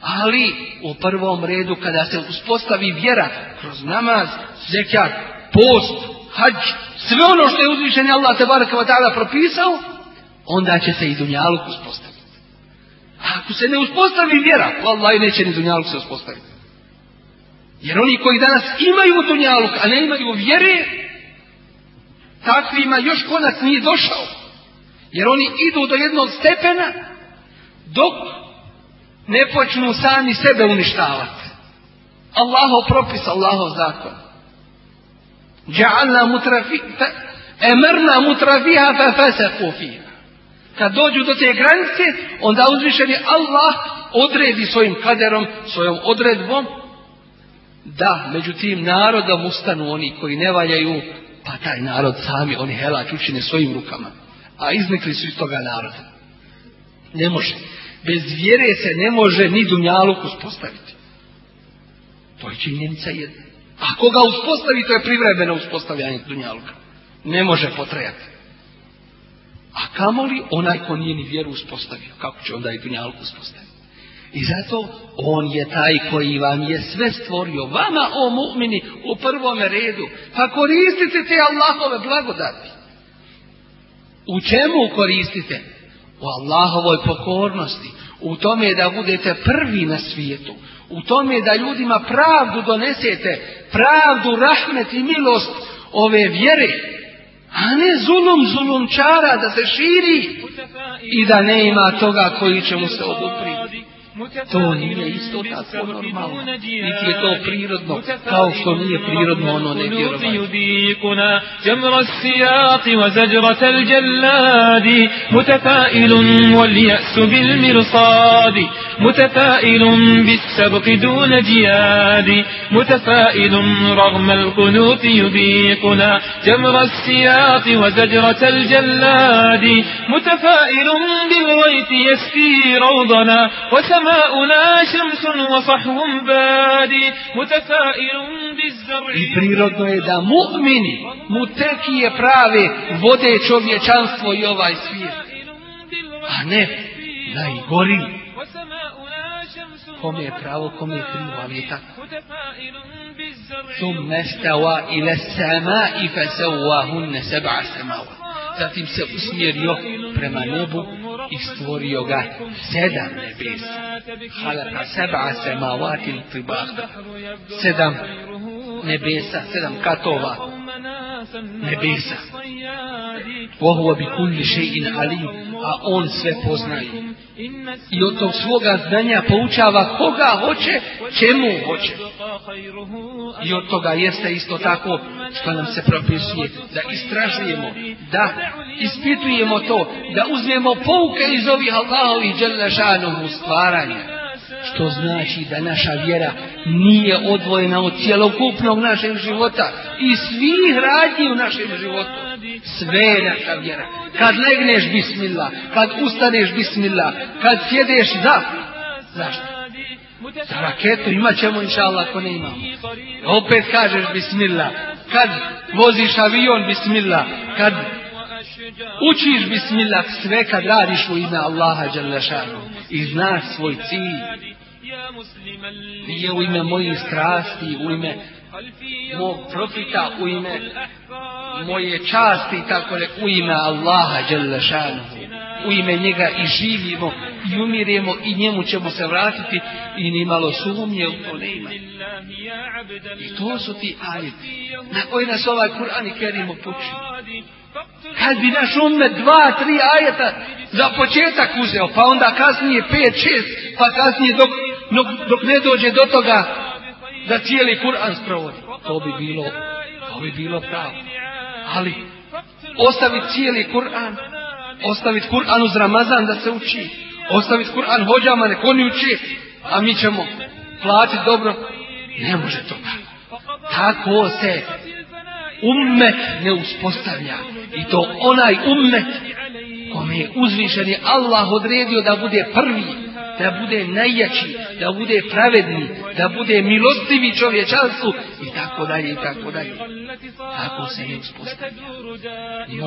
Ali u prvom redu kada se uspostavi vjera kroz namaz, zekijat, post, hađ, sve ono što je uzvišen Allah te ta'ala propisao, onda će se i dunjaluk uspostaviti. Ako se ne uspostavi vjera, Allah neće ni dunjaluk se uspostaviti. Jer oni koji danas imaju dunjaluk, a ne imaju vjere, takvima još konac nije došao. Jer oni idu do jednog stepena dok ne počnu sami sebe uništavati. Allaho propis, Allaho zakon. Ja'alna mutrafi, emerna mutrafiha fa fasaku fiha. Kad dođu do te granice, onda uzvišeni Allah odredi svojim kaderom, svojom odredbom, da među tim narodom ustanu oni koji ne valjaju, pa taj narod sami, oni helač učine svojim rukama. A iznikli su iz toga naroda. Ne može. Bez vjere se ne može ni dunjaluk uspostaviti. To je činjenica jedna. A koga uspostavi, to je privremeno uspostavljanje dunjaluka. Ne može potrajati. A kamoli onaj ko nije ni vjeru uspostavio. Kako će onda i dunjaluk uspostaviti? I zato on je taj koji vam je sve stvorio. Vama, o mu'mini, u prvome redu. Pa koristite te Allahove blagodati. U čemu koristite? U Allahovoj pokornosti. U tome da budete prvi na svijetu. U tome da ljudima pravdu donesete. Pravdu, rahmet i milost ove vjere. A ne zulum zulumčara da se širi i da ne ima toga koji će mu se odupriti. To nije isto tako normalno. Niti je to prirodno, kao što nije prirodno ono nevjerovanje. يذيقنا جمر السياط وزجرة الجلاد متفائل واليأس بالمرصاد متفائل بالسبق دون جياد متفائل رغم القنوت يذيقنا جمر السياط وزجرة الجلاد متفائل بالغيث يسقي روضنا وسماؤنا شمس وصحو بادي متفائل بالزرع I prirodno je da mu'mini, mutekije prave, vode čovječanstvo i ovaj svijet. A ne, najgori. kome je pravo, kome je krivo, ali je tako. Tum nestava ila sama i fesavahunne seba samava. Zatim se usmjerio prema nebu i stvorio ga sedam nebesa. Halaka seba samava til tibaka. Sedam nebesa, sedam katova nebesa. Vohu bi kulli še'in alim, a on sve poznaje. I od tog svoga znanja poučava koga hoće, čemu hoće. I od toga jeste isto tako što nam se propisuje da istražujemo, da ispitujemo to, da uzmemo pouke iz ovih Allahovih u stvaranja. Što znači da naša vjera nije odvojena od cjelokupnog našeg života i svih radnji u našem životu. Sve je naša vjera. Kad legneš bismillah, kad ustaneš bismillah, kad sjedeš za. Zašto? Za raketu imat ćemo inša Allah ako ne imamo. Opet kažeš bismillah. Kad voziš avion bismillah. Kad učiš bismillah sve kad radiš u ime Allaha Đalešanu i znaš svoj cilj. Nije u ime mojih strasti, u ime mog profita, u ime moje časti, tako le, u ime Allaha Đalešanu. U ime njega i živimo i umiremo i njemu ćemo se vratiti i ni malo sumnje u to nema. I to su ti ajeti na koji nas ovaj Kur'an i Kerim upući. Kad bi naš umet dva, tri ajeta za početak uzeo, pa onda kasnije pet, šest, pa kasnije dok, dok, dok ne dođe do toga da cijeli Kur'an sprovodi. To bi bilo, to bi bilo pravo. Ali ostaviti cijeli Kur'an, ostaviti Kur'an uz Ramazan da se uči, ostaviti Kur'an hođama nek oni uči, a mi ćemo platiti dobro. Ne može to tako. Se ummet ne uspostavlja. I to onaj ummet kome je uzvišen Allah odredio da bude prvi, da bude najjači, da bude pravedni, da bude milostivi čovječanstvu i tako dalje i tako dalje. Tako se ne uspostavlja.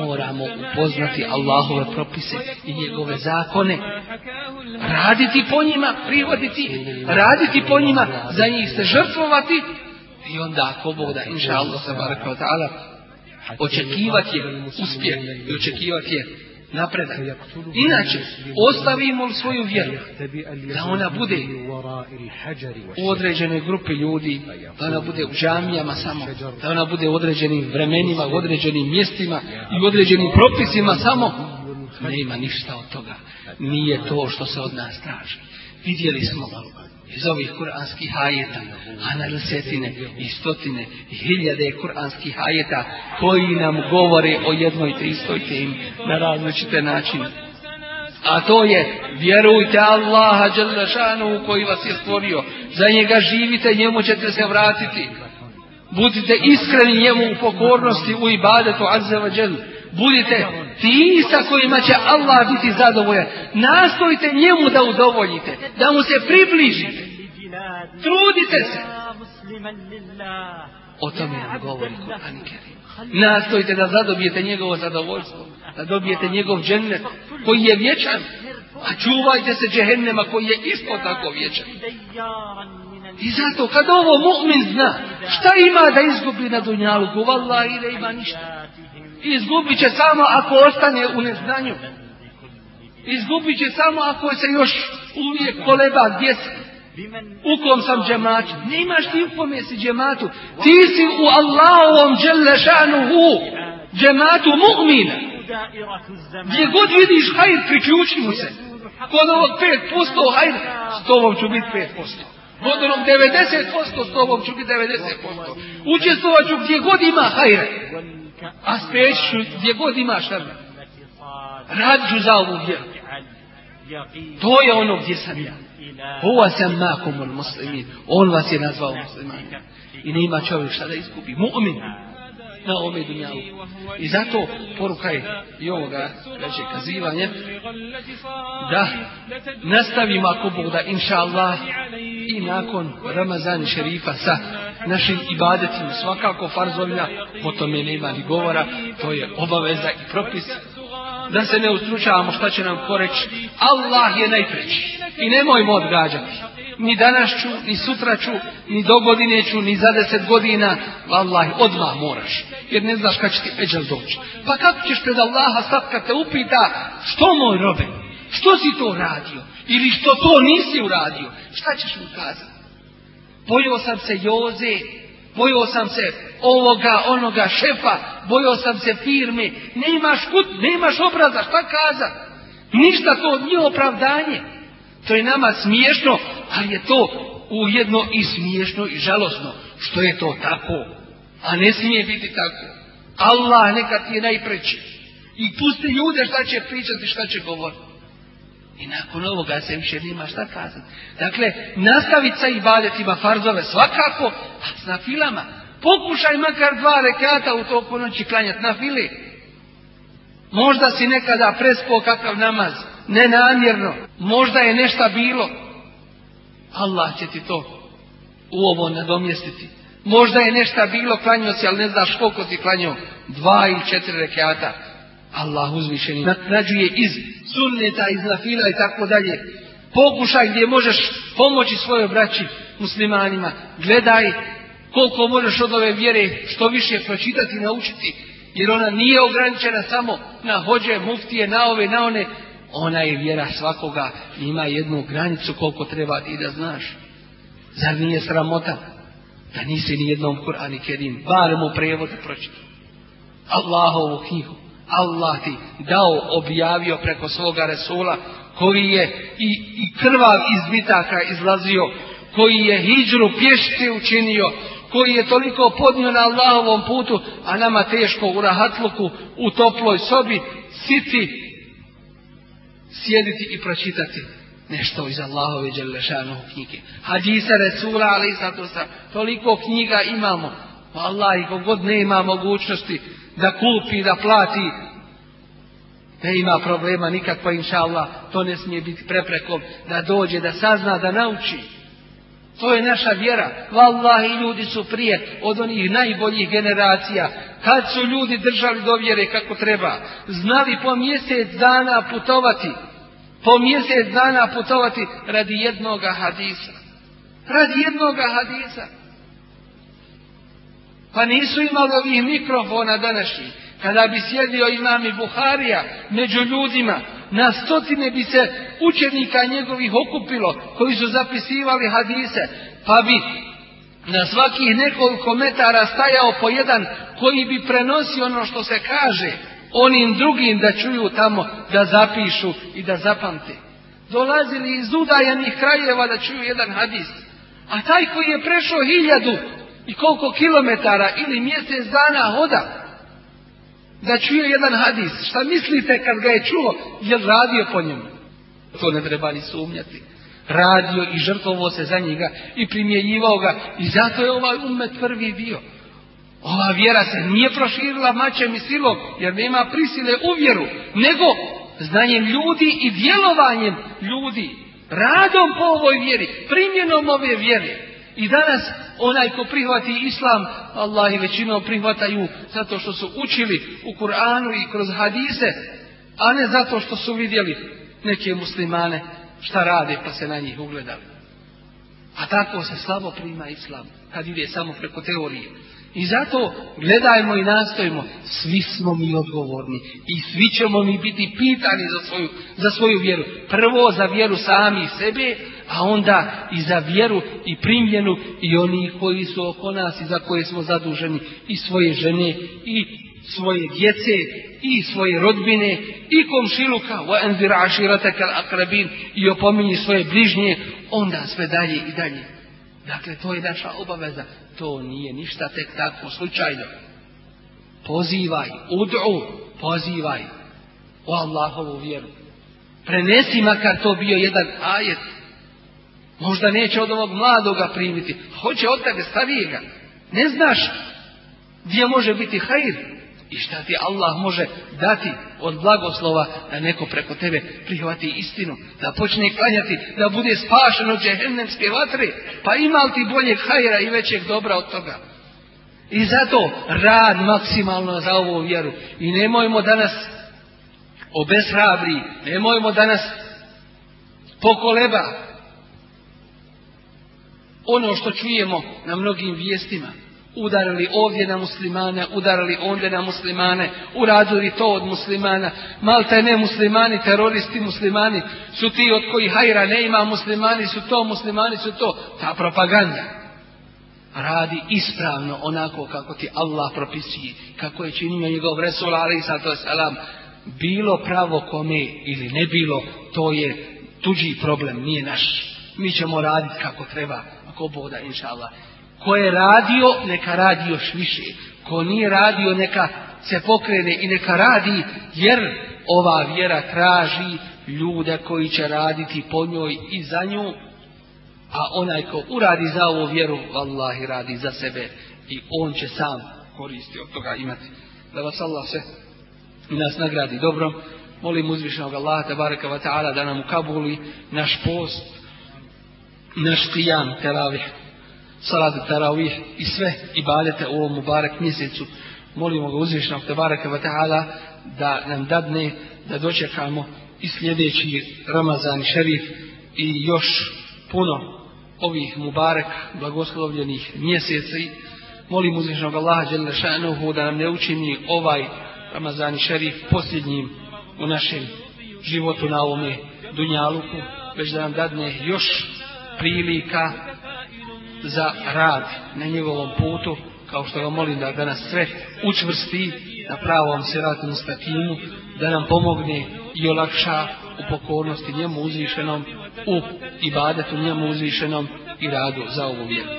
Moramo upoznati Allahove propise i njegove zakone. Raditi po njima, prihoditi, raditi po njima, za njih se žrtvovati i onda ako Bog da inša Allah očekivati je uspjeh i očekivati je napredak. Inače, ostavimo li svoju vjeru da ona bude u određenoj grupi ljudi, da ona bude u džamijama samo, da ona bude u određenim vremenima, u određenim mjestima i u određenim propisima samo, nema ništa od toga. Nije to što se od nas traži. Vidjeli smo iz ovih kuranskih ajeta, a na desetine i stotine i hiljade kuranskih ajeta koji nam govore o jednoj tristoj temi na različite načine. A to je, vjerujte Allaha Đalešanu koji vas je stvorio. Za njega živite, njemu ćete se vratiti. Budite iskreni njemu u pokornosti, u ibadetu Azza wa. Budite ti sa kojima će Allah biti zadovoljan. Nastojite njemu da udovoljite, da mu se približite. Trudite se. O tome nam govori Kur'an. Nastojite da zadobijete njegovo zadovoljstvo, da dobijete njegov džennet koji je vječan, a čuvajte se džehennema koji je isto tako vječan. I zato kad ovo mu'min zna, šta ima da izgubi na dunjaluku, vallahi ne ima ništa. Izgubit će samo ako ostane u neznanju. Izgubit će samo ako se još uvijek koleba gdje si. U kom sam džematu? Nemaš ti u kome si džematu. Ti si u Allahovom dželešanuhu džematu mu'mina. Gdje god vidiš hajr, priključi mu se. Kod ovog 5% hajr, s tobom ću biti 5%. Kod onog 90%, s tobom ću biti 90%. Učestvovat ću gdje god ima hajre. A ću gdje god ima šarna. Radit ću za ovu vjeru. To je ono gdje sam ja. Huwa sammakumul muslimin. On vas je nazvao muslimanima. I nema čovjek šta da izgubi. Mu'min na ovome dunjalu. I zato poruka je i ovoga reče kazivanje da nastavimo ako Bog da inša Allah i nakon Ramazani šerifa sa našim ibadetima. Svakako farzovina o tome nema ni govora to je obaveza i propis. Da se ne ustručavamo šta će nam ko reći Allah je najpreći. I nemojmo odgađati ni danas ću, ni sutra ću, ni do godine ću, ni za deset godina, vallahi, odmah moraš, jer ne znaš kad će ti eđel doći. Pa kako ćeš pred Allaha sad kad te upita, što moj robe, što si to radio, ili što to nisi uradio, šta ćeš mu kazati? Bojio sam se Joze, bojio sam se ovoga, onoga šefa, bojio sam se firme, nemaš kut, nemaš obraza, šta kazati? Ništa to nije opravdanje. To je nama smiješno, ali je to ujedno i smiješno i žalosno. Što je to tako? A ne smije biti tako. Allah neka ti je najpreći. I pusti ljude šta će pričati, šta će govoriti. I nakon ovoga se više nema šta kazati. Dakle, nastaviti sa ibadetima farzove svakako, a s nafilama. Pokušaj makar dva rekata u toku noći klanjati na fili. Možda si nekada prespo kakav namaz nenamjerno, možda je nešto bilo, Allah će ti to u ovo nadomjestiti. Možda je nešto bilo, klanio si, ali ne znaš koliko ti klanio, dva ili četiri rekiata. Allah uzvišeni nađuje iz sunneta, iz nafila i tako dalje. Pokušaj gdje možeš pomoći svojoj braći muslimanima. Gledaj koliko možeš od ove vjere što više pročitati i naučiti. Jer ona nije ograničena samo na hođe, muftije, na ove, na one, ona je vjera svakoga, ima jednu granicu koliko treba ti da znaš. Zar nije sramota da nisi ni jednom Kur'an i Kerim, barem u prevodu pročitao. Allahovu knjigu, Allah ti dao, objavio preko svoga Resula, koji je i, i krvav izbitaka izlazio, koji je hijđru pješke učinio, koji je toliko podnio na Allahovom putu, a nama teško u rahatluku, u toploj sobi, siti sjediti i pročitati nešto iz Allahove Đelešanov knjige. Hadisa Resula, ali i toliko knjiga imamo. Allah i kogod ne ima mogućnosti da kupi, da plati, ne ima problema nikakva, inša Allah, to ne smije biti preprekom da dođe, da sazna, da nauči. To je naša vjera. Wallahi ljudi su prije od onih najboljih generacija. Kad su ljudi držali do vjere kako treba. Znali po mjesec dana putovati. Po mjesec dana putovati radi jednoga hadisa. Radi jednoga hadisa. Pa nisu imali ovih mikrofona današnjih. Kada bi sjedio imam i Buharija među ljudima, na stotine bi se učenika njegovih okupilo koji su zapisivali hadise, pa bi na svakih nekoliko metara stajao po jedan koji bi prenosio ono što se kaže onim drugim da čuju tamo, da zapišu i da zapamte. Dolazili iz udaljenih krajeva da čuju jedan hadis. A taj koji je prešao hiljadu i koliko kilometara ili mjesec dana hoda, da čuje jedan hadis. Šta mislite kad ga je čuo? Je radio po njemu? To ne treba ni sumnjati. Radio i žrtvovo se za njega i primjenjivao ga i zato je ovaj umet prvi bio. Ova vjera se nije proširila mačem i silom, jer nema prisile u vjeru, nego znanjem ljudi i djelovanjem ljudi, radom po ovoj vjeri, primjenom ove vjere. I danas onaj ko prihvati islam, Allah i većinom prihvataju zato što su učili u Kur'anu i kroz hadise, a ne zato što su vidjeli neke muslimane šta rade pa se na njih ugledali. A tako se slabo prima islam, kad ide samo preko teorije. I zato gledajmo i nastojimo, svi smo mi odgovorni i svi ćemo mi biti pitani za svoju, za svoju vjeru. Prvo za vjeru sami sebe, a onda i za vjeru i primjenu i oni koji su oko nas i za koje smo zaduženi i svoje žene i svoje djece i svoje rodbine i komšiluka i opominji svoje bližnje, onda sve dalje i dalje. Dakle, to je naša obaveza. To nije ništa tek tako slučajno. Pozivaj, ud'u, pozivaj o Allahovu vjeru. Prenesi makar to bio jedan ajet. Možda neće od ovog mladoga primiti. Hoće od tebe starijega. Ne znaš gdje može biti hajr. I šta ti Allah može dati od blagoslova da neko preko tebe prihvati istinu, da počne klanjati, da bude spašen od džehennemske vatre, pa ima li ti boljeg hajra i većeg dobra od toga? I zato rad maksimalno za ovu vjeru. I nemojmo danas obeshrabri, nemojmo danas pokoleba ono što čujemo na mnogim vijestima udarili ovdje na muslimane, udarili ondje na muslimane, uradili to od muslimana. Malta ne muslimani, teroristi muslimani su ti od kojih hajra ne ima, muslimani su to, muslimani su to. Ta propaganda radi ispravno onako kako ti Allah propisuje, kako je činio njegov Resul ali salam. Bilo pravo kome ili ne bilo, to je tuđi problem, nije naš. Mi ćemo raditi kako treba, ako boda, inša Allah. Ko je radio, neka radi još više. Ko nije radio, neka se pokrene i neka radi, jer ova vjera traži ljude koji će raditi po njoj i za nju, a onaj ko uradi za ovu vjeru, vallahi radi za sebe i on će sam koristi od toga imati. Da vas Allah se i nas nagradi dobrom. Molim uzvišenog Allaha tabaraka wa ta'ala da nam u Kabuli naš post, naš qiyam teravih salat tarawih i sve ibadete u ovom Mubarak mjesecu. Molimo ga uzvišnog te baraka wa ta'ala da nam dadne da dočekamo i sljedeći Ramazan šerif i još puno ovih Mubarak blagoslovljenih mjeseci. Molim uzvišnog Allaha šanuhu da nam ne učini ovaj Ramazan šerif posljednjim u našem životu na ovome Dunjaluku, već da nam dadne još prilika za rad na njegovom putu, kao što ga molim da, da nas sve učvrsti na pravom siratu stakimu, da nam pomogne i olakša u pokornosti njemu uzvišenom, u ibadetu njemu uzvišenom i radu za ovu vjeru.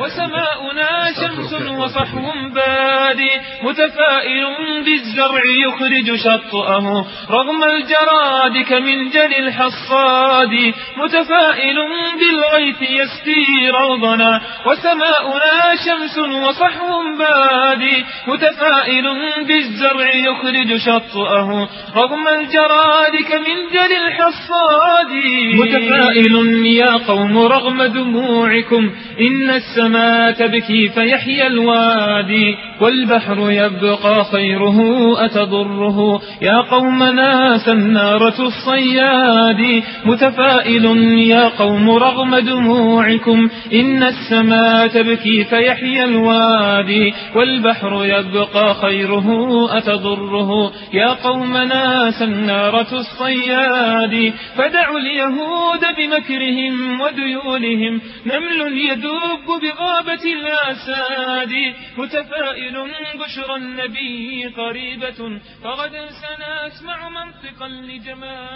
وسماؤنا شمس وصحو بادي متفائل بالزرع يخرج شطأه رغم الجراد كمنجل الحصاد. متفائل بالغيث يسقي روضنا وسماؤنا شمس وصحو بادي متفائل بالزرع يخرج شطأه رغم الجراد كمنجل الحصاد. متفائل يا قوم رغم دموعكم إن السماء تبكي فيحيى الوادي والبحر يبقى خيره أتضره. يا قومنا سنارة الصياد. متفائل يا قوم رغم دموعكم إن السماء تبكي فيحيى الوادي والبحر يبقى خيره أتضره. يا قومنا سنارة الصياد. فدعوا اليهود بمكرهم وديونهم نمل يدب بغابة الأساد متفائل بشرى النبي قريبة فغدا سنسمع منطقا لجمال